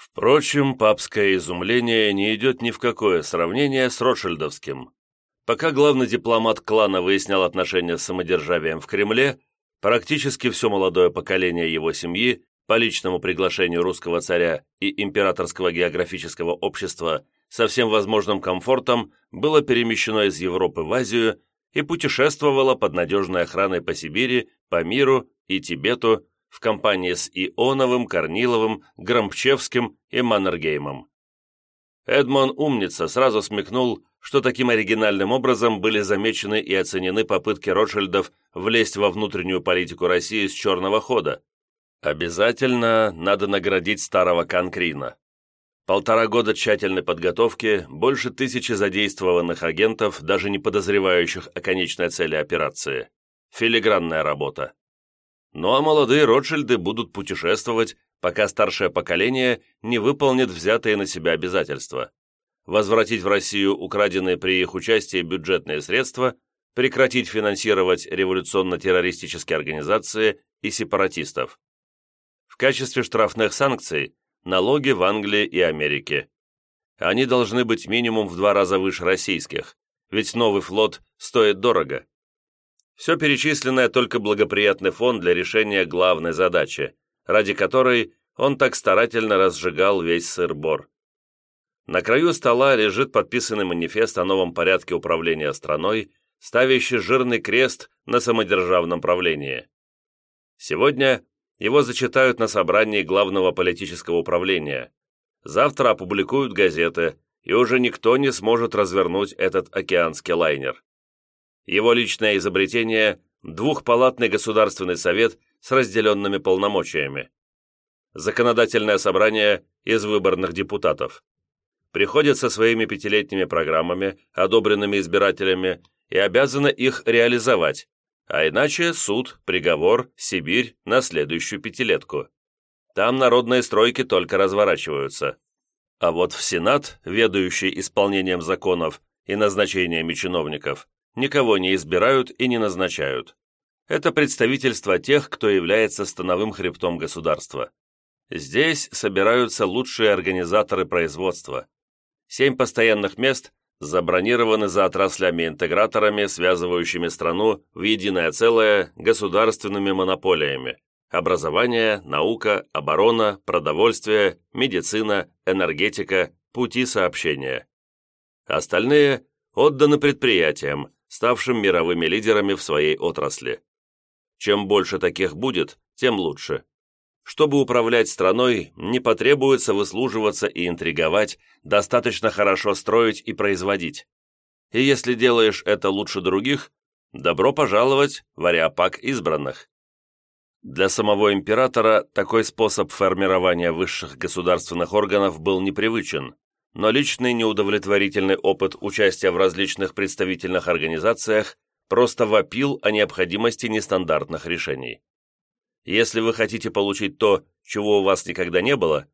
Впрочем, папское изумление не идет ни в какое сравнение с Ротшильдовским. Пока главный дипломат клана выяснял отношения с самодержавием в Кремле, практически все молодое поколение его семьи по личному приглашению русского царя и императорского географического общества со всем возможным комфортом было перемещено из Европы в Азию и путешествовало под надежной охраной по Сибири, по миру и Тибету в компании с Ионовым, Корниловым, Громпчевским и Маннергеймом. Эдмон Умница сразу смекнул, что таким оригинальным образом были замечены и оценены попытки Ротшильдов влезть во внутреннюю политику России с черного хода. Обязательно надо наградить старого Конкрина. Полтора года тщательной подготовки, больше тысячи задействованных агентов, даже не подозревающих о конечной цели операции. Филигранная работа. Ну а молодые Ротшильды будут путешествовать, пока старшее поколение не выполнит взятые на себя обязательства. Возвратить в Россию украденные при их участии бюджетные средства, прекратить финансировать революционно-террористические организации и сепаратистов. В качестве штрафных санкций – налоги в Англии и Америке. Они должны быть минимум в два раза выше российских, ведь новый флот стоит дорого. Все перечисленное только благоприятный фон для решения главной задачи, ради которой он так старательно разжигал весь сыр-бор. На краю стола лежит подписанный манифест о новом порядке управления страной, ставящий жирный крест на самодержавном правлении. Сегодня его зачитают на собрании Главного политического управления. Завтра опубликуют газеты, и уже никто не сможет развернуть этот океанский лайнер. Его личное изобретение – двухпалатный Государственный совет с разделенными полномочиями. Законодательное собрание из выборных депутатов. Приходят со своими пятилетними программами, одобренными избирателями, и обязаны их реализовать, а иначе суд, приговор, Сибирь на следующую пятилетку. Там народные стройки только разворачиваются. А вот в Сенат, ведающий исполнением законов и назначениями чиновников, никого не избирают и не назначают. Это представительство тех, кто является становым хребтом государства. Здесь собираются лучшие организаторы производства. Семь постоянных мест забронированы за отраслями-интеграторами, связывающими страну в единое целое государственными монополиями. Образование, наука, оборона, продовольствие, медицина, энергетика, пути сообщения. Остальные отданы предприятиям, ставшим мировыми лидерами в своей отрасли. Чем больше таких будет, тем лучше. Чтобы управлять страной, не потребуется выслуживаться и интриговать, достаточно хорошо строить и производить. И если делаешь это лучше других, добро пожаловать в ариапак избранных. Для самого императора такой способ формирования высших государственных органов был непривычен, но личный неудовлетворительный опыт участия в различных представительных организациях просто вопил о необходимости нестандартных решений. Если вы хотите получить то, чего у вас никогда не было,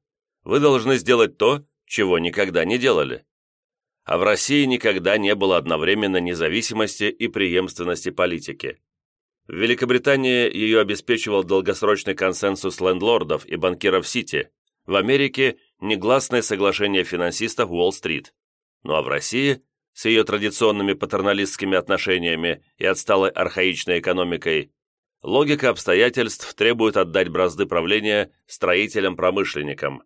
вы должны сделать то, чего никогда не делали. А в России никогда не было одновременно независимости и преемственности политики. В Великобритании ее обеспечивал долгосрочный консенсус лендлордов и банкиров Сити, в Америке – негласное соглашение финансистов Уолл-стрит. Ну а в России, с ее традиционными патерналистскими отношениями и отсталой архаичной экономикой, логика обстоятельств требует отдать бразды правления строителям-промышленникам.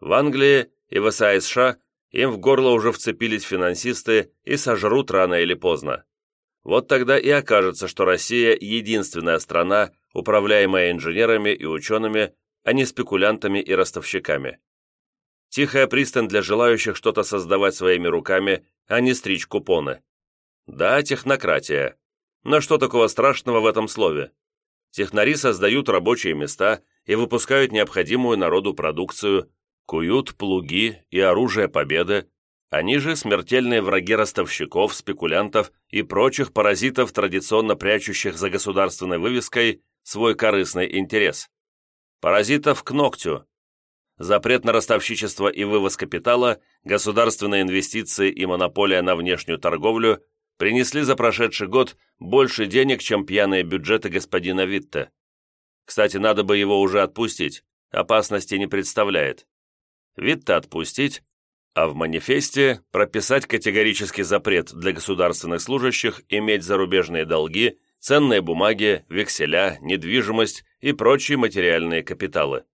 В Англии и в САСШ им в горло уже вцепились финансисты и сожрут рано или поздно. Вот тогда и окажется, что Россия – единственная страна, управляемая инженерами и учеными, а не спекулянтами и ростовщиками. Тихая пристань для желающих что-то создавать своими руками, а не стричь купоны. Да, технократия. Но что такого страшного в этом слове? Технари создают рабочие места и выпускают необходимую народу продукцию, куют плуги и оружие победы, они же смертельные враги ростовщиков, спекулянтов и прочих паразитов, традиционно прячущих за государственной вывеской свой корыстный интерес. Паразитов к ногтю. Запрет на ростовщичество и вывоз капитала, государственные инвестиции и монополия на внешнюю торговлю принесли за прошедший год больше денег, чем пьяные бюджеты господина Витте. Кстати, надо бы его уже отпустить, опасности не представляет. Витта отпустить, а в манифесте прописать категорический запрет для государственных служащих иметь зарубежные долги, ценные бумаги, векселя, недвижимость и прочие материальные капиталы.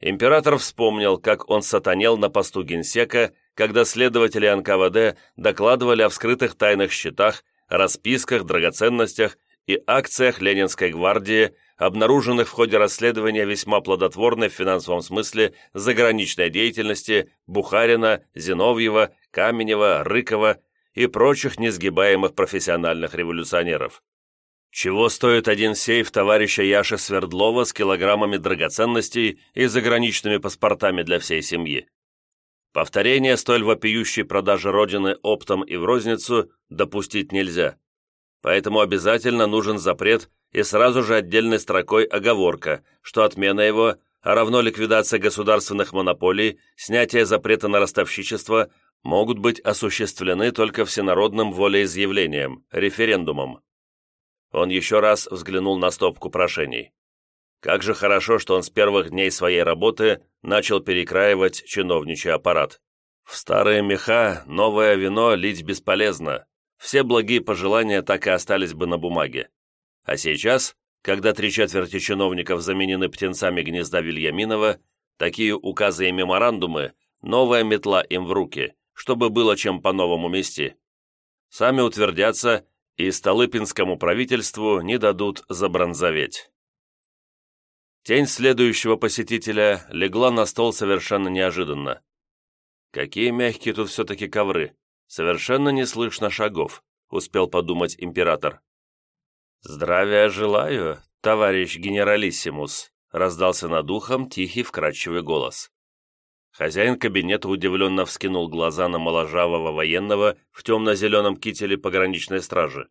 Император вспомнил, как он сатанел на посту генсека, когда следователи НКВД докладывали о вскрытых тайных счетах, расписках, драгоценностях и акциях Ленинской гвардии, обнаруженных в ходе расследования весьма плодотворной в финансовом смысле заграничной деятельности Бухарина, Зиновьева, Каменева, Рыкова и прочих несгибаемых профессиональных революционеров. Чего стоит один сейф товарища Яши Свердлова с килограммами драгоценностей и заграничными паспортами для всей семьи? Повторение столь вопиющей продажи Родины оптом и в розницу допустить нельзя. Поэтому обязательно нужен запрет и сразу же отдельной строкой оговорка, что отмена его, а равно ликвидация государственных монополий, снятие запрета на ростовщичество могут быть осуществлены только всенародным волеизъявлением, референдумом. Он еще раз взглянул на стопку прошений. Как же хорошо, что он с первых дней своей работы начал перекраивать чиновничий аппарат. В старые меха новое вино лить бесполезно, все благие пожелания так и остались бы на бумаге. А сейчас, когда три четверти чиновников заменены птенцами гнезда Вильяминова, такие указы и меморандумы, новая метла им в руки, чтобы было чем по-новому мести. Сами утвердятся, и Столыпинскому правительству не дадут забронзоветь. Тень следующего посетителя легла на стол совершенно неожиданно. Какие мягкие тут все-таки ковры. Совершенно не слышно шагов, успел подумать император. «Здравия желаю, товарищ генералиссимус», раздался над ухом тихий вкрадчивый голос. Хозяин кабинета удивленно вскинул глаза на моложавого военного в темно-зеленом кителе пограничной стражи.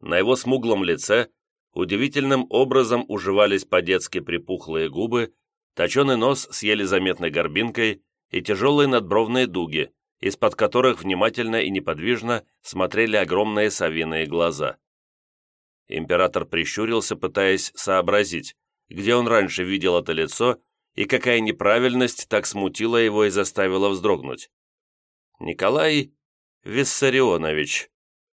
На его смуглом лице удивительным образом уживались по-детски припухлые губы, точеный нос с еле заметной горбинкой и тяжелые надбровные дуги, из-под которых внимательно и неподвижно смотрели огромные совиные глаза. Император прищурился, пытаясь сообразить, где он раньше видел это лицо и какая неправильность так смутила его и заставила вздрогнуть. «Николай Виссарионович,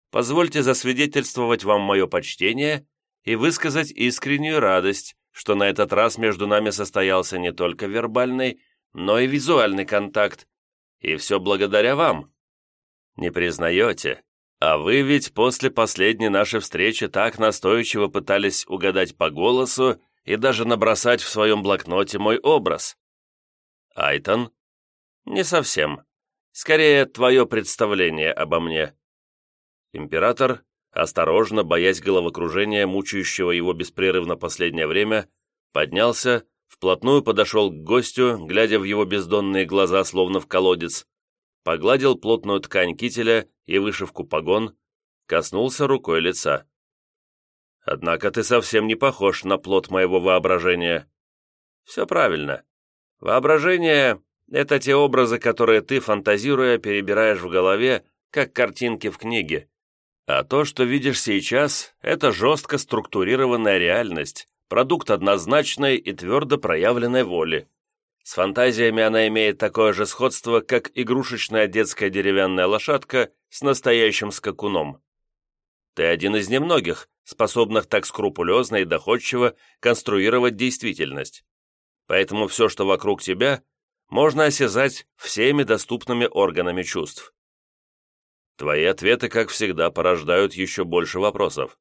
позвольте засвидетельствовать вам мое почтение и высказать искреннюю радость, что на этот раз между нами состоялся не только вербальный, но и визуальный контакт, и все благодаря вам. Не признаете? А вы ведь после последней нашей встречи так настойчиво пытались угадать по голосу и даже набросать в своем блокноте мой образ. Айтон? Не совсем. Скорее, твое представление обо мне. Император, осторожно, боясь головокружения, мучающего его беспрерывно последнее время, поднялся, вплотную подошел к гостю, глядя в его бездонные глаза, словно в колодец, погладил плотную ткань кителя и вышивку погон, коснулся рукой лица. «Однако ты совсем не похож на плод моего воображения». «Все правильно. Воображение — это те образы, которые ты, фантазируя, перебираешь в голове, как картинки в книге. А то, что видишь сейчас, это жестко структурированная реальность, продукт однозначной и твердо проявленной воли. С фантазиями она имеет такое же сходство, как игрушечная детская деревянная лошадка с настоящим скакуном. Ты один из немногих, способных так скрупулезно и доходчиво конструировать действительность. Поэтому все, что вокруг тебя, можно осязать всеми доступными органами чувств. Твои ответы, как всегда, порождают еще больше вопросов.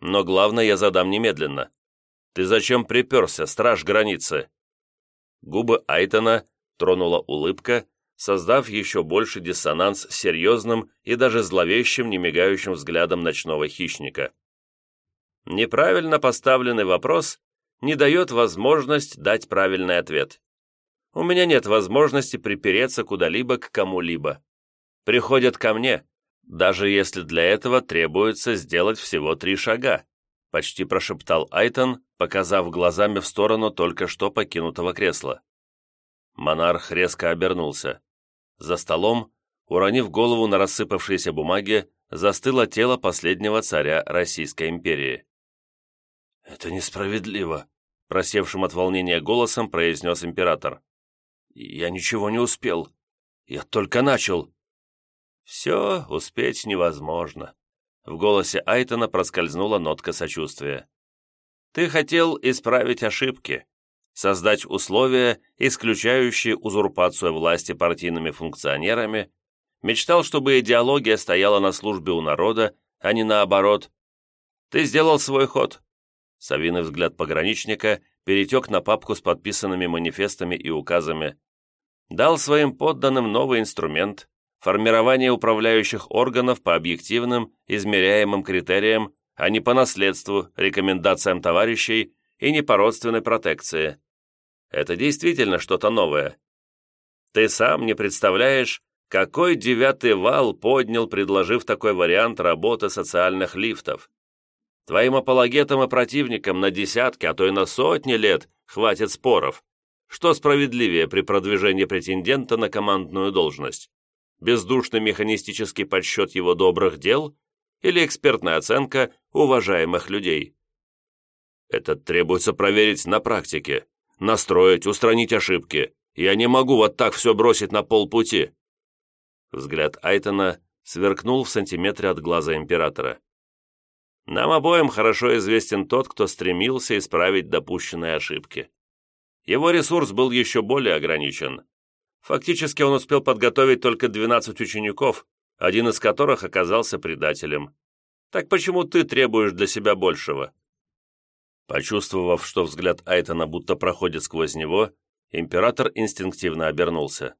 Но главное я задам немедленно. Ты зачем приперся, страж границы?» Губы Айтона тронула улыбка, создав еще больше диссонанс с серьезным и даже зловещим, немигающим взглядом ночного хищника. Неправильно поставленный вопрос не дает возможность дать правильный ответ. У меня нет возможности припереться куда-либо к кому-либо. Приходят ко мне, даже если для этого требуется сделать всего три шага почти прошептал Айтон, показав глазами в сторону только что покинутого кресла. Монарх резко обернулся. За столом, уронив голову на рассыпавшиеся бумаги, застыло тело последнего царя Российской империи. «Это несправедливо», — просевшим от волнения голосом произнес император. Я ничего не успел. Я только начал. Все успеть невозможно. В голосе Айтона проскользнула нотка сочувствия. Ты хотел исправить ошибки, создать условия, исключающие узурпацию власти партийными функционерами, мечтал, чтобы идеология стояла на службе у народа, а не наоборот. Ты сделал свой ход. Савиный взгляд пограничника перетек на папку с подписанными манифестами и указами. Дал своим подданным новый инструмент – формирование управляющих органов по объективным, измеряемым критериям, а не по наследству, рекомендациям товарищей и не по родственной протекции. Это действительно что-то новое. Ты сам не представляешь, какой девятый вал поднял, предложив такой вариант работы социальных лифтов. Твоим апологетам и противникам на десятки, а то и на сотни лет хватит споров. Что справедливее при продвижении претендента на командную должность? Бездушный механистический подсчет его добрых дел или экспертная оценка уважаемых людей? Это требуется проверить на практике, настроить, устранить ошибки. Я не могу вот так все бросить на полпути. Взгляд Айтона сверкнул в сантиметре от глаза императора. Нам обоим хорошо известен тот, кто стремился исправить допущенные ошибки. Его ресурс был еще более ограничен. Фактически он успел подготовить только 12 учеников, один из которых оказался предателем. Так почему ты требуешь для себя большего? Почувствовав, что взгляд Айтона будто проходит сквозь него, император инстинктивно обернулся.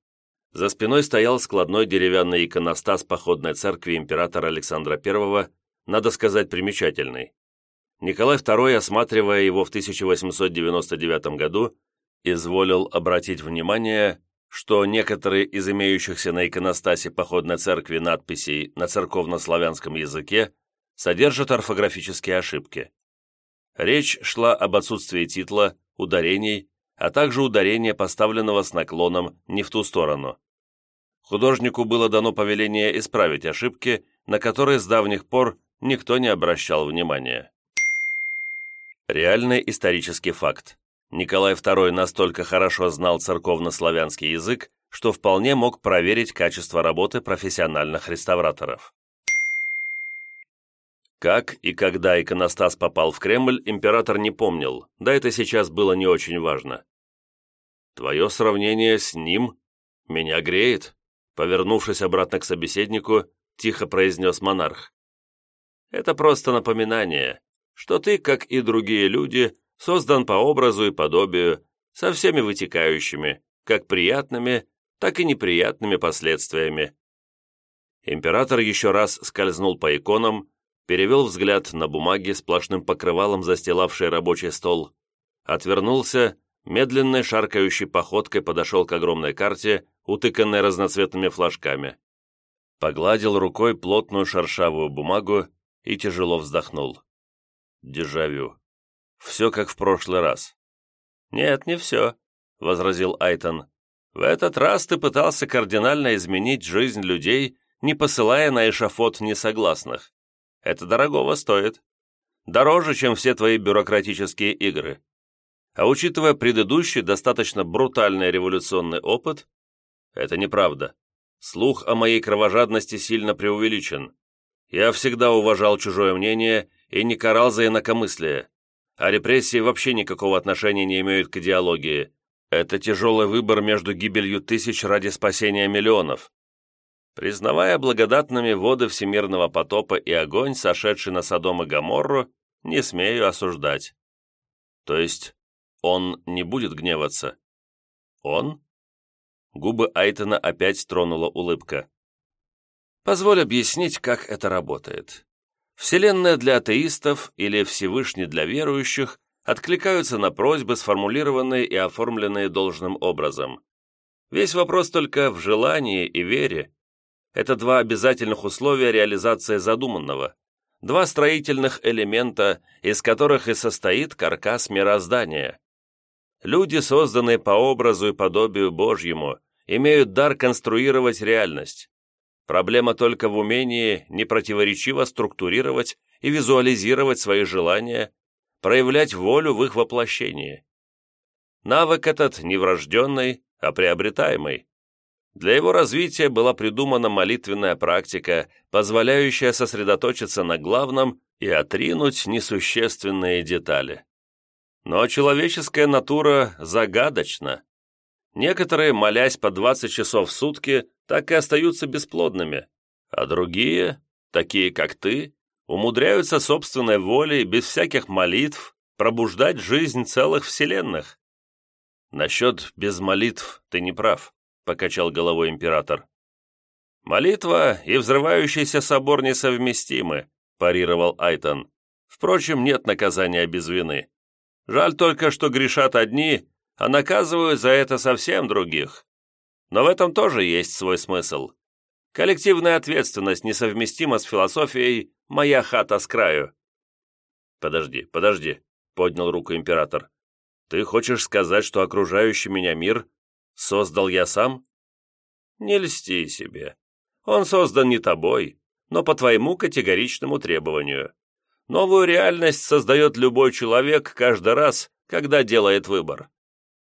За спиной стоял складной деревянный иконостас походной церкви императора Александра I, надо сказать, примечательный. Николай II, осматривая его в 1899 году, изволил обратить внимание, что некоторые из имеющихся на иконостасе походной церкви надписей на церковно-славянском языке содержат орфографические ошибки. Речь шла об отсутствии титла, ударений, а также ударения, поставленного с наклоном не в ту сторону. Художнику было дано повеление исправить ошибки, на которые с давних пор никто не обращал внимания. Реальный исторический факт. Николай II настолько хорошо знал церковно-славянский язык, что вполне мог проверить качество работы профессиональных реставраторов. Как и когда иконостас попал в Кремль, император не помнил, да это сейчас было не очень важно. «Твое сравнение с ним меня греет», повернувшись обратно к собеседнику, тихо произнес монарх. «Это просто напоминание, что ты, как и другие люди, создан по образу и подобию, со всеми вытекающими, как приятными, так и неприятными последствиями». Император еще раз скользнул по иконам, перевел взгляд на бумаги, сплошным покрывалом застилавший рабочий стол, отвернулся, медленной шаркающей походкой подошел к огромной карте, утыканной разноцветными флажками. Погладил рукой плотную шершавую бумагу и тяжело вздохнул. Дежавю. Все как в прошлый раз. «Нет, не все», — возразил Айтон. «В этот раз ты пытался кардинально изменить жизнь людей, не посылая на эшафот несогласных. Это дорогого стоит. Дороже, чем все твои бюрократические игры. А учитывая предыдущий, достаточно брутальный революционный опыт, это неправда. Слух о моей кровожадности сильно преувеличен. Я всегда уважал чужое мнение и не карал за инакомыслие. А репрессии вообще никакого отношения не имеют к идеологии. Это тяжелый выбор между гибелью тысяч ради спасения миллионов. Признавая благодатными воды всемирного потопа и огонь, сошедший на Содом и Гоморру, не смею осуждать. То есть он не будет гневаться? Он? Губы Айтона опять тронула улыбка. Позволь объяснить, как это работает. Вселенная для атеистов или Всевышний для верующих откликаются на просьбы, сформулированные и оформленные должным образом. Весь вопрос только в желании и вере, это два обязательных условия реализации задуманного, два строительных элемента, из которых и состоит каркас мироздания. Люди, созданные по образу и подобию Божьему, имеют дар конструировать реальность. Проблема только в умении непротиворечиво структурировать и визуализировать свои желания, проявлять волю в их воплощении. Навык этот неврожденный, а приобретаемый. Для его развития была придумана молитвенная практика, позволяющая сосредоточиться на главном и отринуть несущественные детали. Но человеческая натура загадочна. Некоторые, молясь по 20 часов в сутки, так и остаются бесплодными, а другие, такие как ты, умудряются собственной волей, без всяких молитв, пробуждать жизнь целых вселенных. Насчет без молитв ты не прав. — покачал головой император. «Молитва и взрывающийся собор несовместимы», — парировал Айтон. «Впрочем, нет наказания без вины. Жаль только, что грешат одни, а наказывают за это совсем других. Но в этом тоже есть свой смысл. Коллективная ответственность несовместима с философией «моя хата с краю». «Подожди, подожди», — поднял руку император. «Ты хочешь сказать, что окружающий меня мир Создал я сам? Не льсти себе. Он создан не тобой, но по твоему категоричному требованию. Новую реальность создает любой человек каждый раз, когда делает выбор.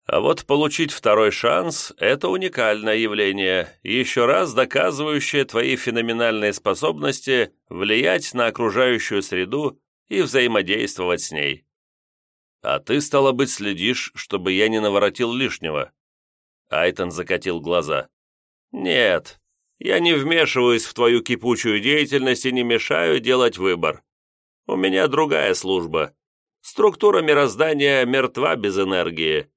А вот получить второй шанс – это уникальное явление, еще раз доказывающее твои феноменальные способности влиять на окружающую среду и взаимодействовать с ней. А ты, стало быть, следишь, чтобы я не наворотил лишнего. Айтон закатил глаза. «Нет, я не вмешиваюсь в твою кипучую деятельность и не мешаю делать выбор. У меня другая служба. Структура мироздания мертва без энергии.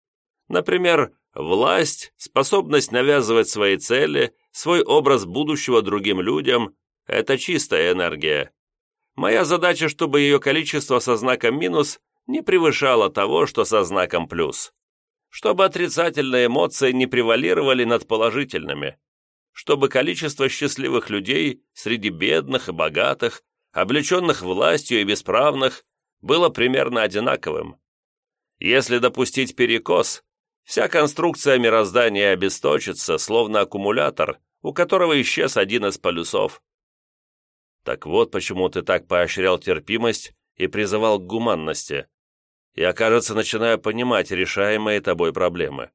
Например, власть, способность навязывать свои цели, свой образ будущего другим людям – это чистая энергия. Моя задача, чтобы ее количество со знаком минус не превышало того, что со знаком плюс чтобы отрицательные эмоции не превалировали над положительными, чтобы количество счастливых людей среди бедных и богатых, облеченных властью и бесправных, было примерно одинаковым. Если допустить перекос, вся конструкция мироздания обесточится, словно аккумулятор, у которого исчез один из полюсов. Так вот почему ты так поощрял терпимость и призывал к гуманности. Я, кажется, начинаю понимать решаемые тобой проблемы.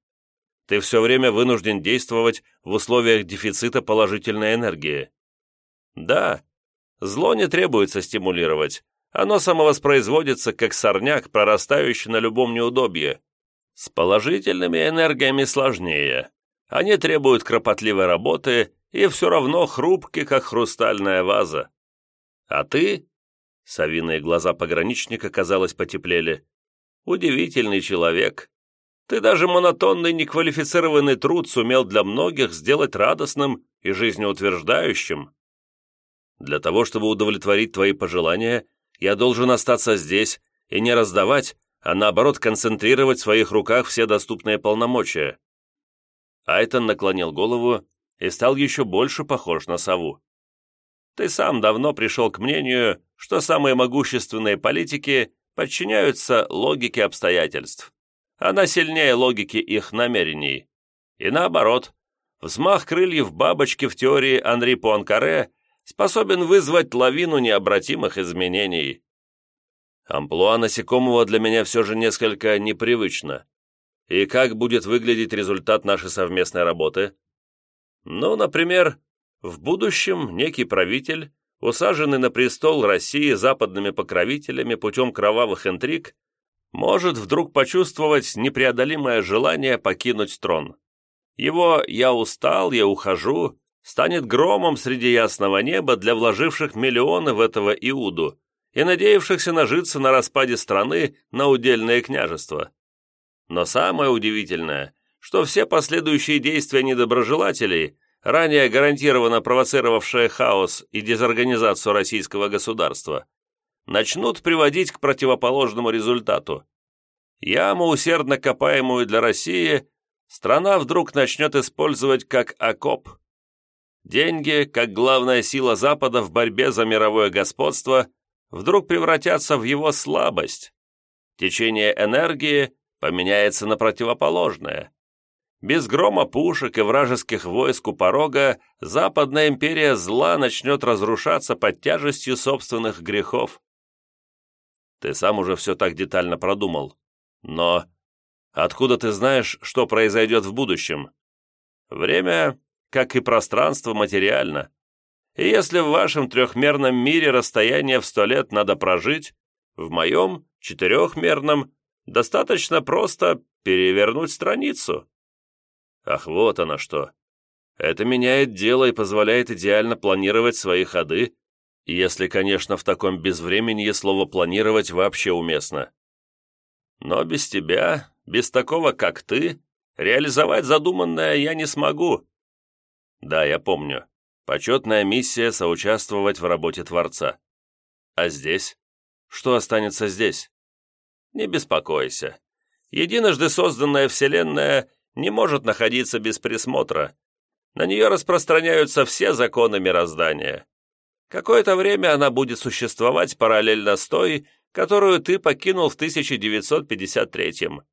Ты все время вынужден действовать в условиях дефицита положительной энергии. Да, зло не требуется стимулировать. Оно самовоспроизводится, как сорняк, прорастающий на любом неудобье. С положительными энергиями сложнее. Они требуют кропотливой работы и все равно хрупки, как хрустальная ваза. А ты? Совиные глаза пограничника, казалось, потеплели. Удивительный человек. Ты даже монотонный неквалифицированный труд сумел для многих сделать радостным и жизнеутверждающим. Для того, чтобы удовлетворить твои пожелания, я должен остаться здесь и не раздавать, а наоборот концентрировать в своих руках все доступные полномочия. Айтон наклонил голову и стал еще больше похож на сову. Ты сам давно пришел к мнению, что самые могущественные политики подчиняются логике обстоятельств. Она сильнее логики их намерений. И наоборот, взмах крыльев бабочки в теории Анри Пуанкаре способен вызвать лавину необратимых изменений. Амплуа насекомого для меня все же несколько непривычно. И как будет выглядеть результат нашей совместной работы? Ну, например, в будущем некий правитель усаженный на престол России западными покровителями путем кровавых интриг, может вдруг почувствовать непреодолимое желание покинуть трон. Его «я устал, я ухожу» станет громом среди ясного неба для вложивших миллионы в этого Иуду и надеявшихся нажиться на распаде страны на удельное княжество. Но самое удивительное, что все последующие действия недоброжелателей – ранее гарантированно провоцировавшее хаос и дезорганизацию российского государства, начнут приводить к противоположному результату. Яму, усердно копаемую для России, страна вдруг начнет использовать как окоп. Деньги, как главная сила Запада в борьбе за мировое господство, вдруг превратятся в его слабость. Течение энергии поменяется на противоположное. Без грома пушек и вражеских войск у порога Западная империя зла начнет разрушаться под тяжестью собственных грехов. Ты сам уже все так детально продумал. Но Откуда ты знаешь, что произойдет в будущем? Время, как и пространство, материально. И если в вашем трехмерном мире расстояние в сто лет надо прожить, в моем, четырехмерном, достаточно просто перевернуть страницу. Ах, вот оно что. Это меняет дело и позволяет идеально планировать свои ходы, если, конечно, в таком безвременье слово «планировать» вообще уместно. Но без тебя, без такого, как ты, реализовать задуманное я не смогу. Да, я помню. Почетная миссия соучаствовать в работе Творца. А здесь? Что останется здесь? Не беспокойся. Единожды созданная Вселенная не может находиться без присмотра, на нее распространяются все законы мироздания. Какое-то время она будет существовать параллельно с той, которую ты покинул в 1953-м.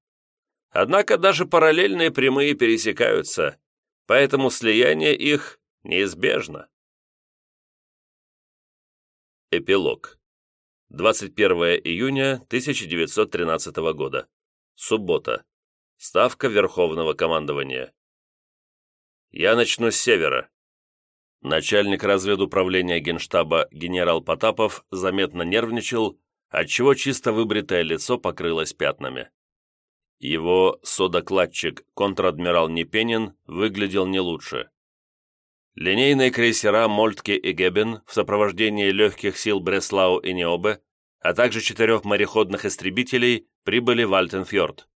Однако даже параллельные прямые пересекаются, поэтому слияние их неизбежно. Эпилог. 21 июня 1913 года. Суббота. Ставка Верховного командования. Я начну с севера. Начальник разведуправления Генштаба генерал Потапов заметно нервничал, отчего чисто выбритое лицо покрылось пятнами. Его содокладчик, контр-адмирал Непенин, выглядел не лучше. Линейные крейсера Мольтке и Гебен в сопровождении легких сил Бреслау и Необе, а также четырех мореходных истребителей прибыли в Альтенфьорд.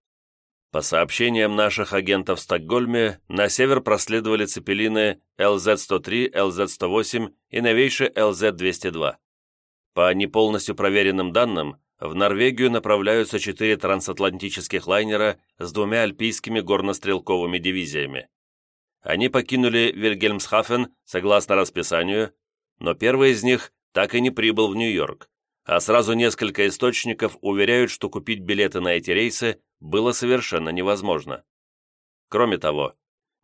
По сообщениям наших агентов в Стокгольме, на север проследовали цепелины ЛЗ-103, ЛЗ-108 и новейший ЛЗ-202. По неполностью проверенным данным, в Норвегию направляются четыре трансатлантических лайнера с двумя альпийскими горнострелковыми дивизиями. Они покинули Вильгельмсхафен согласно расписанию, но первый из них так и не прибыл в Нью-Йорк, а сразу несколько источников уверяют, что купить билеты на эти рейсы было совершенно невозможно. Кроме того,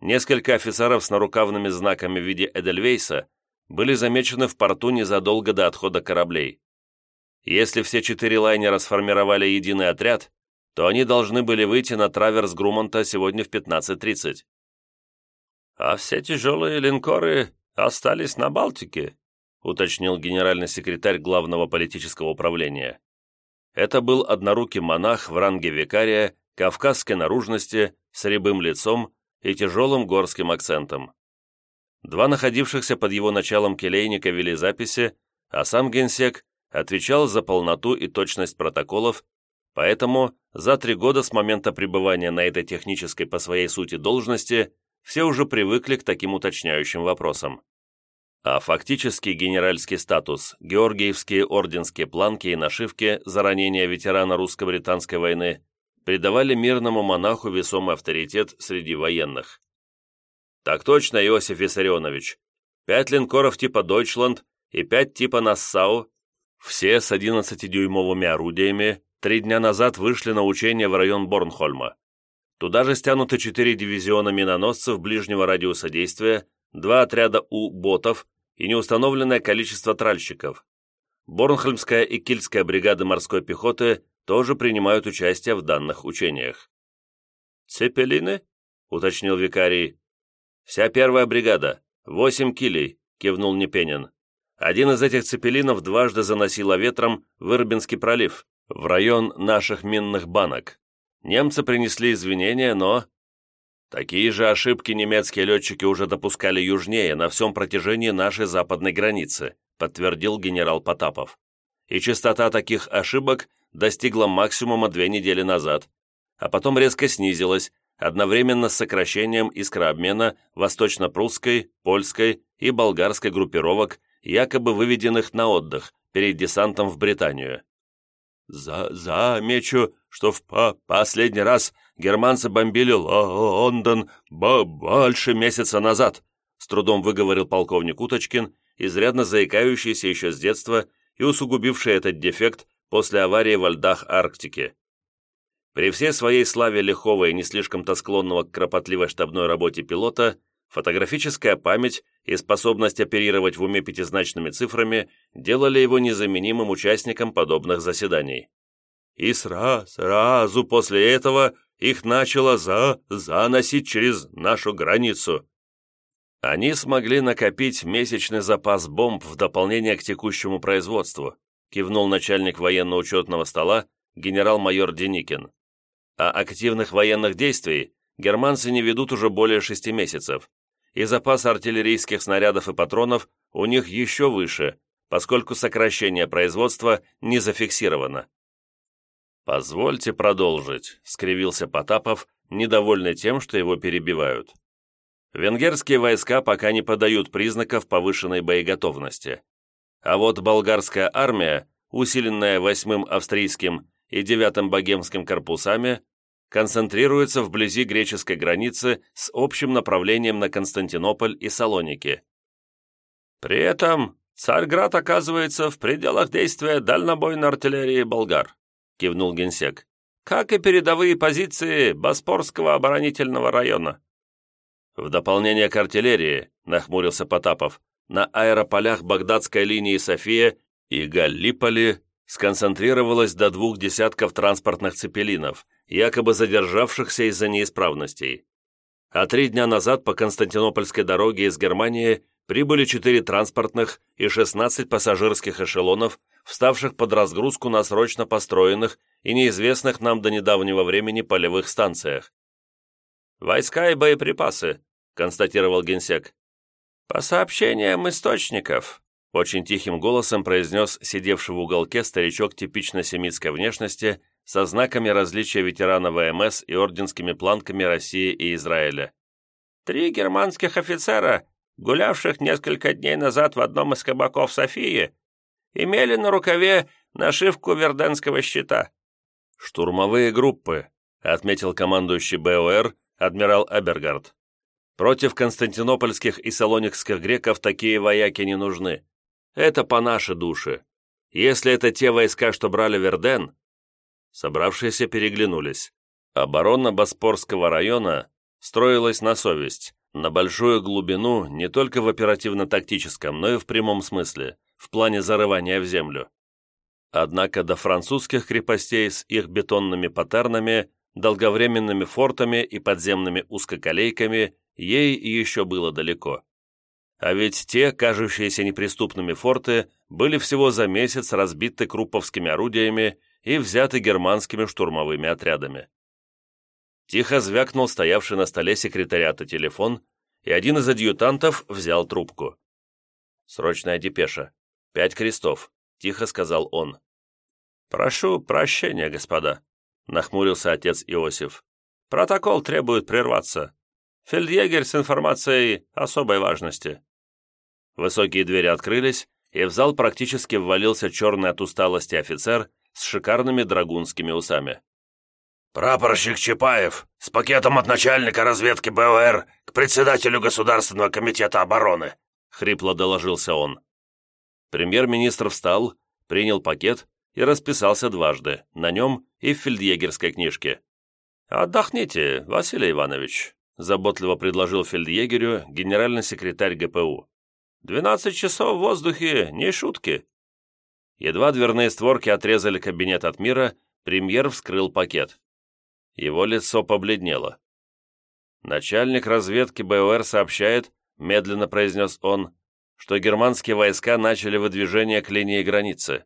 несколько офицеров с нарукавными знаками в виде Эдельвейса были замечены в порту незадолго до отхода кораблей. Если все четыре лайнера сформировали единый отряд, то они должны были выйти на траверс Грумонта сегодня в 15.30. «А все тяжелые линкоры остались на Балтике», уточнил генеральный секретарь Главного политического управления. Это был однорукий монах в ранге викария, кавказской наружности, с рябым лицом и тяжелым горским акцентом. Два находившихся под его началом келейника вели записи, а сам генсек отвечал за полноту и точность протоколов, поэтому за три года с момента пребывания на этой технической по своей сути должности все уже привыкли к таким уточняющим вопросам а фактический генеральский статус, георгиевские орденские планки и нашивки за ранение ветерана русско-британской войны придавали мирному монаху весомый авторитет среди военных. Так точно, Иосиф Виссарионович. Пять линкоров типа «Дойчланд» и пять типа «Нассау», все с 11-дюймовыми орудиями, три дня назад вышли на учение в район Борнхольма. Туда же стянуты четыре дивизиона миноносцев ближнего радиуса действия, два отряда У-ботов и неустановленное количество тральщиков. Борнхольмская и Кильская бригады морской пехоты тоже принимают участие в данных учениях. «Цепелины?» — уточнил викарий. «Вся первая бригада, восемь килей», — кивнул Непенин. «Один из этих цепелинов дважды заносило ветром в Ирбинский пролив, в район наших минных банок. Немцы принесли извинения, но Такие же ошибки немецкие летчики уже допускали южнее, на всем протяжении нашей западной границы, подтвердил генерал Потапов. И частота таких ошибок достигла максимума две недели назад, а потом резко снизилась, одновременно с сокращением искрообмена восточно-прусской, польской и болгарской группировок, якобы выведенных на отдых перед десантом в Британию. За «Замечу, что в по последний раз германцы бомбили Лондон больше месяца назад», с трудом выговорил полковник Уточкин, изрядно заикающийся еще с детства и усугубивший этот дефект после аварии во льдах Арктики. При всей своей славе лихого и не слишком-то склонного к кропотливой штабной работе пилота, фотографическая память и способность оперировать в уме пятизначными цифрами делали его незаменимым участником подобных заседаний. и сразу, сразу после этого их начало за заносить через нашу границу. Они смогли накопить месячный запас бомб в дополнение к текущему производству, кивнул начальник военно-учетного стола генерал-майор Деникин. А активных военных действий германцы не ведут уже более шести месяцев, и запас артиллерийских снарядов и патронов у них еще выше, поскольку сокращение производства не зафиксировано. «Позвольте продолжить», — скривился Потапов, недовольный тем, что его перебивают. Венгерские войска пока не подают признаков повышенной боеготовности. А вот болгарская армия, усиленная 8-м австрийским и 9-м богемским корпусами, концентрируется вблизи греческой границы с общим направлением на Константинополь и Салоники. При этом Царьград оказывается в пределах действия дальнобойной артиллерии болгар кивнул генсек, как и передовые позиции Боспорского оборонительного района. В дополнение к артиллерии, нахмурился Потапов, на аэрополях Багдадской линии София и Галлиполи сконцентрировалось до двух десятков транспортных цепелинов, якобы задержавшихся из-за неисправностей. А три дня назад по Константинопольской дороге из Германии прибыли четыре транспортных и 16 пассажирских эшелонов вставших под разгрузку на срочно построенных и неизвестных нам до недавнего времени полевых станциях. «Войска и боеприпасы», — констатировал генсек. «По сообщениям источников», — очень тихим голосом произнес сидевший в уголке старичок типично семитской внешности со знаками различия ветерана ВМС и орденскими планками России и Израиля. «Три германских офицера, гулявших несколько дней назад в одном из кабаков Софии, имели на рукаве нашивку Верденского щита». «Штурмовые группы», — отметил командующий БОР адмирал Эбергард. «Против константинопольских и салоникских греков такие вояки не нужны. Это по нашей душе. Если это те войска, что брали Верден...» Собравшиеся переглянулись. Оборона Боспорского района строилась на совесть, на большую глубину не только в оперативно-тактическом, но и в прямом смысле в плане зарывания в землю. Однако до французских крепостей с их бетонными паттернами, долговременными фортами и подземными узкоколейками ей еще было далеко. А ведь те, кажущиеся неприступными форты, были всего за месяц разбиты крупповскими орудиями и взяты германскими штурмовыми отрядами. Тихо звякнул стоявший на столе секретариата телефон, и один из адъютантов взял трубку. «Срочная депеша. «Пять крестов», — тихо сказал он. «Прошу прощения, господа», — нахмурился отец Иосиф. «Протокол требует прерваться. Фельдъегерь с информацией особой важности». Высокие двери открылись, и в зал практически ввалился черный от усталости офицер с шикарными драгунскими усами. «Прапорщик Чапаев с пакетом от начальника разведки БОР к председателю Государственного комитета обороны», — хрипло доложился он. Премьер-министр встал, принял пакет и расписался дважды, на нем и в фельдъегерской книжке. «Отдохните, Василий Иванович», – заботливо предложил фельдъегерю генеральный секретарь ГПУ. «Двенадцать часов в воздухе, не шутки». Едва дверные створки отрезали кабинет от мира, премьер вскрыл пакет. Его лицо побледнело. «Начальник разведки БОР сообщает», – медленно произнес он, что германские войска начали выдвижение к линии границы.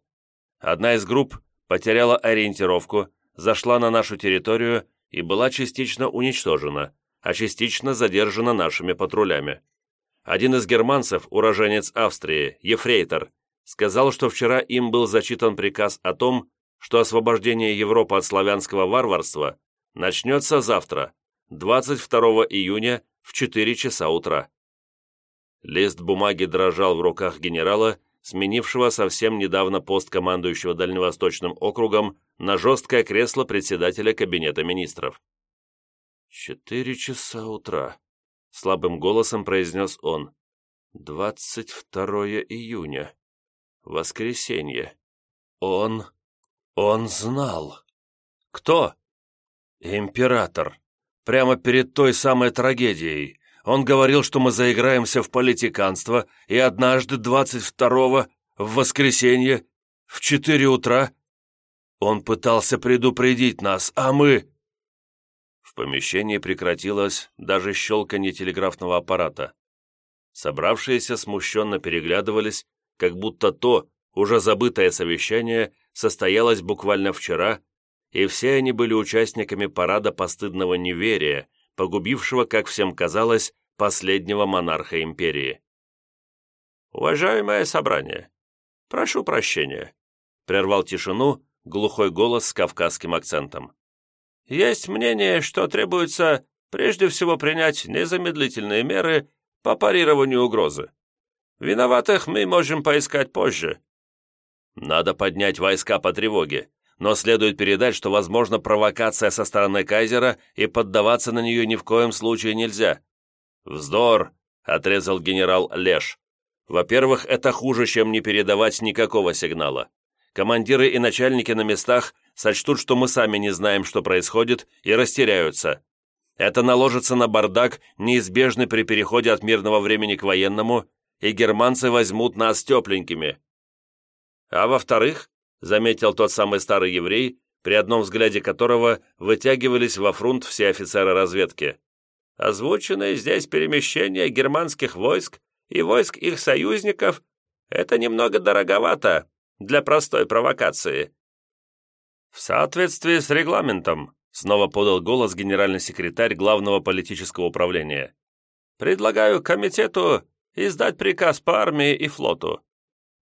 Одна из групп потеряла ориентировку, зашла на нашу территорию и была частично уничтожена, а частично задержана нашими патрулями. Один из германцев, уроженец Австрии, Ефрейтор, сказал, что вчера им был зачитан приказ о том, что освобождение Европы от славянского варварства начнется завтра, 22 июня в 4 часа утра. Лист бумаги дрожал в руках генерала, сменившего совсем недавно пост командующего Дальневосточным округом на жесткое кресло председателя Кабинета министров. «Четыре часа утра», — слабым голосом произнес он. «Двадцать второе июня. Воскресенье. Он... он знал». «Кто?» «Император. Прямо перед той самой трагедией. Он говорил, что мы заиграемся в политиканство, и однажды, 22-го, в воскресенье, в 4 утра... Он пытался предупредить нас, а мы...» В помещении прекратилось даже щелканье телеграфного аппарата. Собравшиеся смущенно переглядывались, как будто то, уже забытое совещание, состоялось буквально вчера, и все они были участниками парада постыдного неверия, погубившего, как всем казалось, последнего монарха империи. «Уважаемое собрание, прошу прощения», — прервал тишину глухой голос с кавказским акцентом. «Есть мнение, что требуется прежде всего принять незамедлительные меры по парированию угрозы. Виноватых мы можем поискать позже». «Надо поднять войска по тревоге, но следует передать, что возможна провокация со стороны кайзера, и поддаваться на нее ни в коем случае нельзя». «Вздор!» — отрезал генерал Леш. «Во-первых, это хуже, чем не передавать никакого сигнала. Командиры и начальники на местах сочтут, что мы сами не знаем, что происходит, и растеряются. Это наложится на бардак, неизбежный при переходе от мирного времени к военному, и германцы возьмут нас тепленькими. А во-вторых, заметил тот самый старый еврей, при одном взгляде которого вытягивались во фронт все офицеры разведки. Озвученное здесь перемещение германских войск и войск их союзников – это немного дороговато для простой провокации. В соответствии с регламентом, снова подал голос генеральный секретарь Главного политического управления. Предлагаю комитету издать приказ по армии и флоту,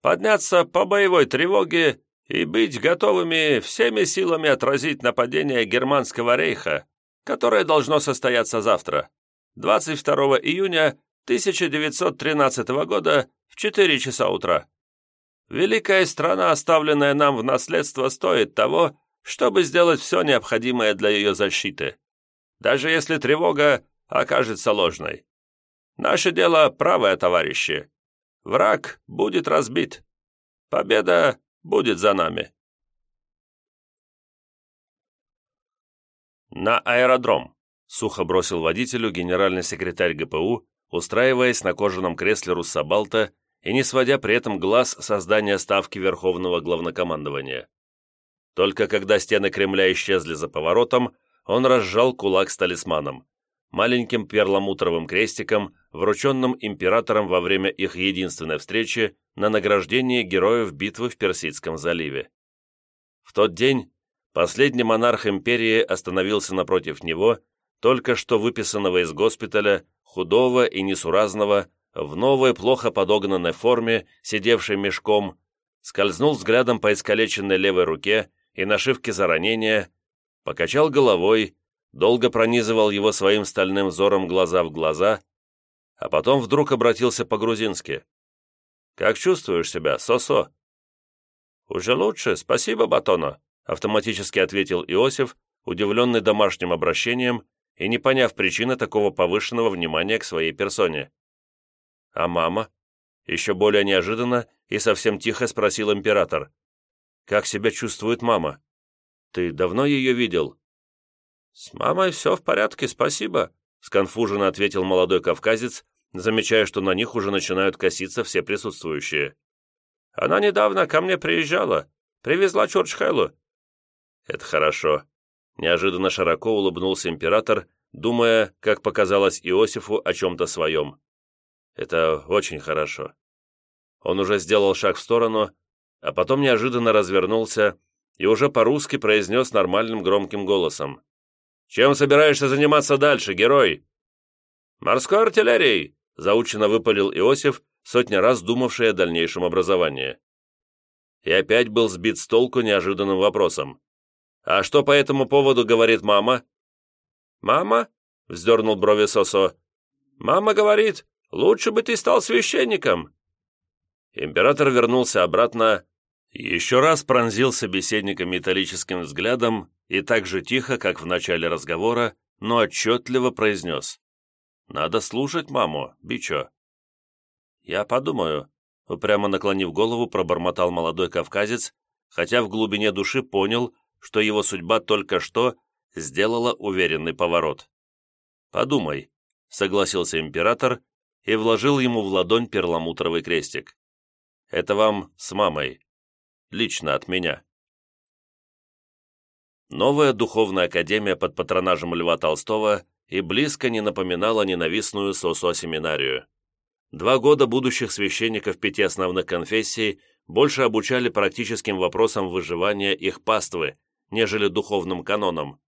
подняться по боевой тревоге и быть готовыми всеми силами отразить нападение Германского рейха, которое должно состояться завтра, 22 июня 1913 года в 4 часа утра. Великая страна, оставленная нам в наследство, стоит того, чтобы сделать все необходимое для ее защиты, даже если тревога окажется ложной. Наше дело правое, товарищи. Враг будет разбит. Победа будет за нами. На аэродром, сухо бросил водителю генеральный секретарь ГПУ, устраиваясь на кожаном кресле Руссобалта и не сводя при этом глаз со здания ставки Верховного Главнокомандования. Только когда стены Кремля исчезли за поворотом, он разжал кулак с талисманом, маленьким перламутровым крестиком, врученным императором во время их единственной встречи на награждение героев битвы в Персидском заливе. В тот день последний монарх империи остановился напротив него, только что выписанного из госпиталя, худого и несуразного, в новой, плохо подогнанной форме, сидевшей мешком, скользнул взглядом по искалеченной левой руке и нашивке за ранение, покачал головой, долго пронизывал его своим стальным взором глаза в глаза, а потом вдруг обратился по-грузински. «Как чувствуешь себя, Сосо?» «Уже лучше, спасибо, Батоно», — автоматически ответил Иосиф, удивленный домашним обращением и не поняв причины такого повышенного внимания к своей персоне. «А мама?» Еще более неожиданно и совсем тихо спросил император. «Как себя чувствует мама? Ты давно ее видел?» «С мамой все в порядке, спасибо», — сконфуженно ответил молодой кавказец, замечая, что на них уже начинают коситься все присутствующие. «Она недавно ко мне приезжала, привезла Чурчхайлу». «Это хорошо», — неожиданно широко улыбнулся император, думая, как показалось Иосифу, о чем-то своем. Это очень хорошо. Он уже сделал шаг в сторону, а потом неожиданно развернулся и уже по-русски произнес нормальным громким голосом. «Чем собираешься заниматься дальше, герой?» «Морской артиллерией!» — заучено выпалил Иосиф, сотня раз думавший о дальнейшем образовании. И опять был сбит с толку неожиданным вопросом. «А что по этому поводу говорит мама?» «Мама?» — вздернул брови Сосо. «Мама говорит, Лучше бы ты стал священником!» Император вернулся обратно, еще раз пронзил собеседника металлическим взглядом и так же тихо, как в начале разговора, но отчетливо произнес. «Надо слушать маму, Бичо». «Я подумаю», — упрямо наклонив голову, пробормотал молодой кавказец, хотя в глубине души понял, что его судьба только что сделала уверенный поворот. «Подумай», — согласился император и вложил ему в ладонь перламутровый крестик. «Это вам с мамой. Лично от меня». Новая духовная академия под патронажем Льва Толстого и близко не напоминала ненавистную СОСО-семинарию. Два года будущих священников пяти основных конфессий больше обучали практическим вопросам выживания их паствы, нежели духовным канонам.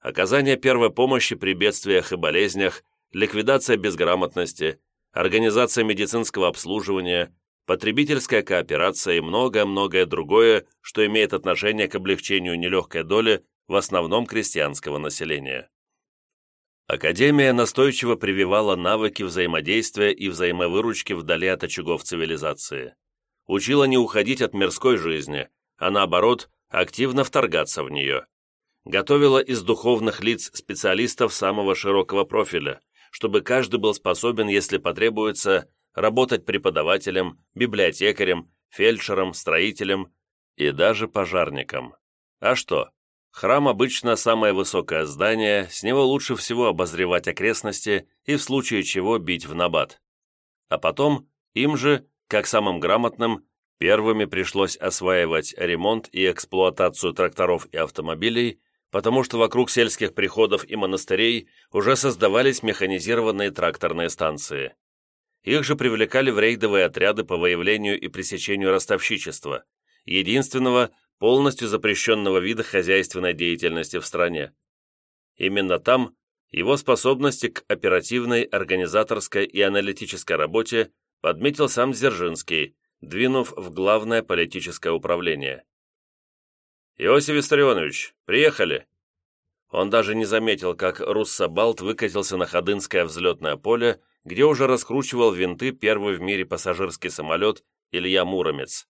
Оказание первой помощи при бедствиях и болезнях, ликвидация безграмотности, организация медицинского обслуживания, потребительская кооперация и многое-многое другое, что имеет отношение к облегчению нелегкой доли в основном крестьянского населения. Академия настойчиво прививала навыки взаимодействия и взаимовыручки вдали от очагов цивилизации. Учила не уходить от мирской жизни, а наоборот, активно вторгаться в нее. Готовила из духовных лиц специалистов самого широкого профиля, чтобы каждый был способен, если потребуется, работать преподавателем, библиотекарем, фельдшером, строителем и даже пожарником. А что? Храм обычно самое высокое здание, с него лучше всего обозревать окрестности и в случае чего бить в набат. А потом им же, как самым грамотным, первыми пришлось осваивать ремонт и эксплуатацию тракторов и автомобилей, потому что вокруг сельских приходов и монастырей уже создавались механизированные тракторные станции. Их же привлекали в рейдовые отряды по выявлению и пресечению ростовщичества, единственного полностью запрещенного вида хозяйственной деятельности в стране. Именно там его способности к оперативной, организаторской и аналитической работе подметил сам Дзержинский, двинув в главное политическое управление. «Иосиф Виссарионович, приехали!» Он даже не заметил, как Руссобалт выкатился на Ходынское взлетное поле где уже раскручивал винты первый в мире пассажирский самолет Илья Муромец.